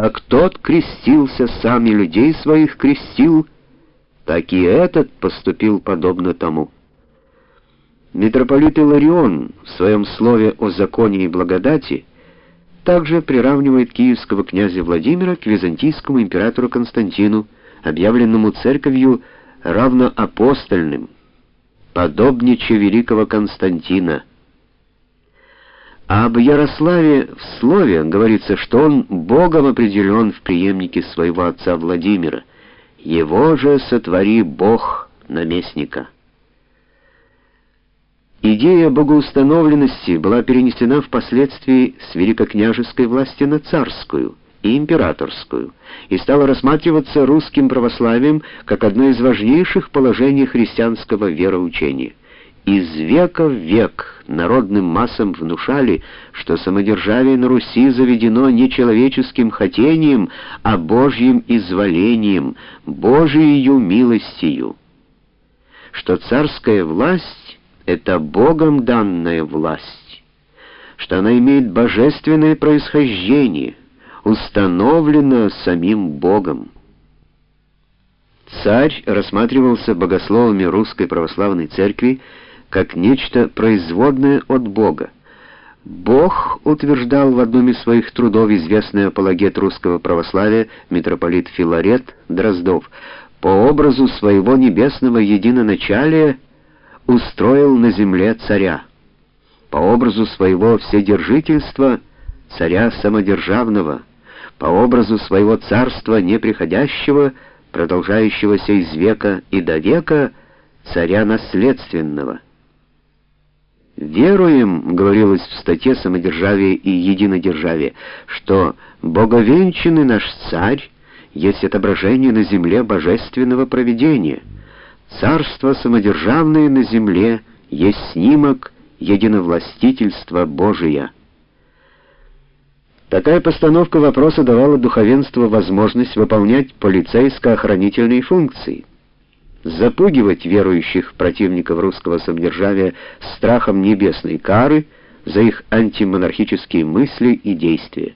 как тот крестился сам и людей своих крестил, так и этот поступил подобно тому. Митрополит Иларион в своем слове о законе и благодати также приравнивает киевского князя Владимира к византийскому императору Константину, объявленному церковью равноапостольным, подобниче великого Константина. А об Ярославе в слове говорится, что он Богом определен в преемнике своего отца Владимира. Его же сотвори Бог наместника. Идея богоустановленности была перенесена впоследствии с великокняжеской власти на царскую и императорскую и стала рассматриваться русским православием как одно из важнейших положений христианского вероучения. Из века в век народным массам внушали, что самодержавие на Руси заведено не человеческим хотением, а Божьим изволением, Божией милостью, что царская власть — это Богом данная власть, что она имеет божественное происхождение, установлена самим Богом. Царь рассматривался богословами Русской Православной Церкви как нечто производное от Бога. Бог, утверждал в одном из своих трудов известный апологет русского православия митрополит Филарет Дроздов, по образу своего небесного единоначалия устроил на земле царя, по образу своего вседержительства царя самодержавного, по образу своего царства неприходящего, продолжающегося из века и до века, царя наследственного. «Веруем», — говорилось в статье «Самодержавие и единодержавие», что «боговенчанный наш царь есть отображение на земле божественного провидения. Царство самодержавное на земле есть снимок единовластительства Божия». Такая постановка вопроса давала духовенству возможность выполнять полицейско-охранительные функции — запугивать верующих противников русского самодержавия страхом небесной кары за их антимонархические мысли и действия.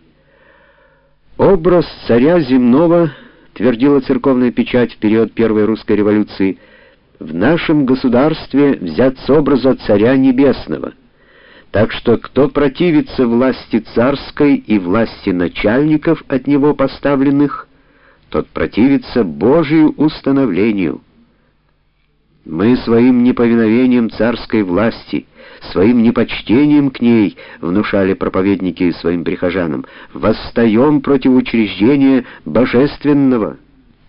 Образ царя земного, твердила церковная печать в период Первой русской революции, в нашем государстве взят с образа царя небесного. Так что кто противится власти царской и власти начальников от него поставленных, тот противится Божию установлению — мы своим неповиновением царской власти, своим непочтением к ней, внушали проповедники своим прихожанам, восстаем против учреждения божественного,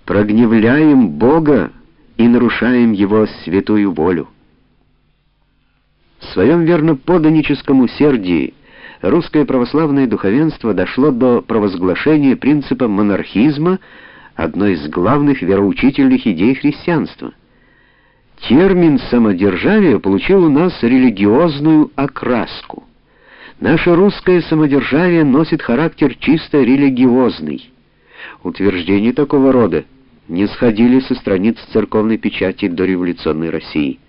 прогневляем Бога и нарушаем Его святую волю. В своем верноподаническом усердии русское православное духовенство дошло до провозглашения принципа монархизма, одной из главных вероучительных идей христианства — Термин «самодержавие» получил у нас религиозную окраску. Наше русское самодержавие носит характер чисто религиозный. Утверждения такого рода не сходили со страниц церковной печати до революционной России.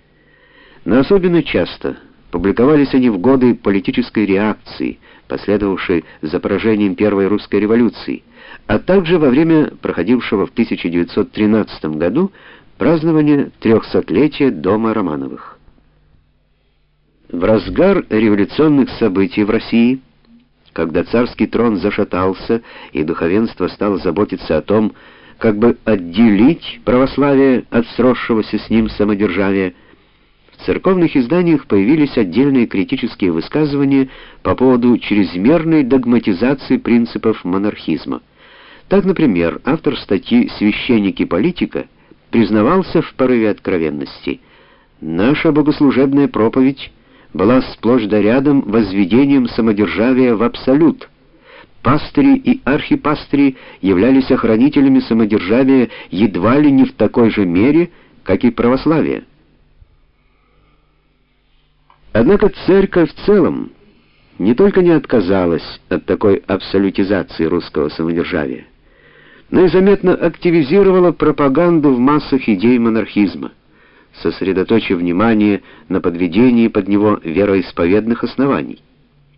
Но особенно часто публиковались они в годы политической реакции, последовавшей за поражением Первой русской революции, а также во время проходившего в 1913 году Празднование трехсотлетия дома Романовых. В разгар революционных событий в России, когда царский трон зашатался и духовенство стало заботиться о том, как бы отделить православие от сросшегося с ним самодержавия, в церковных изданиях появились отдельные критические высказывания по поводу чрезмерной догматизации принципов монархизма. Так, например, автор статьи «Священники политика» признавался в порыве откровенности. Наша богослужебная проповедь была сплошь да рядом возведением самодержавия в абсолют. Пастыри и архипастыри являлись охранителями самодержавия едва ли не в такой же мере, как и православие. Однако церковь в целом не только не отказалась от такой абсолютизации русского самодержавия, но и заметно активизировала пропаганду в массах идей монархизма, сосредоточив внимание на подведении под него вероисповедных оснований.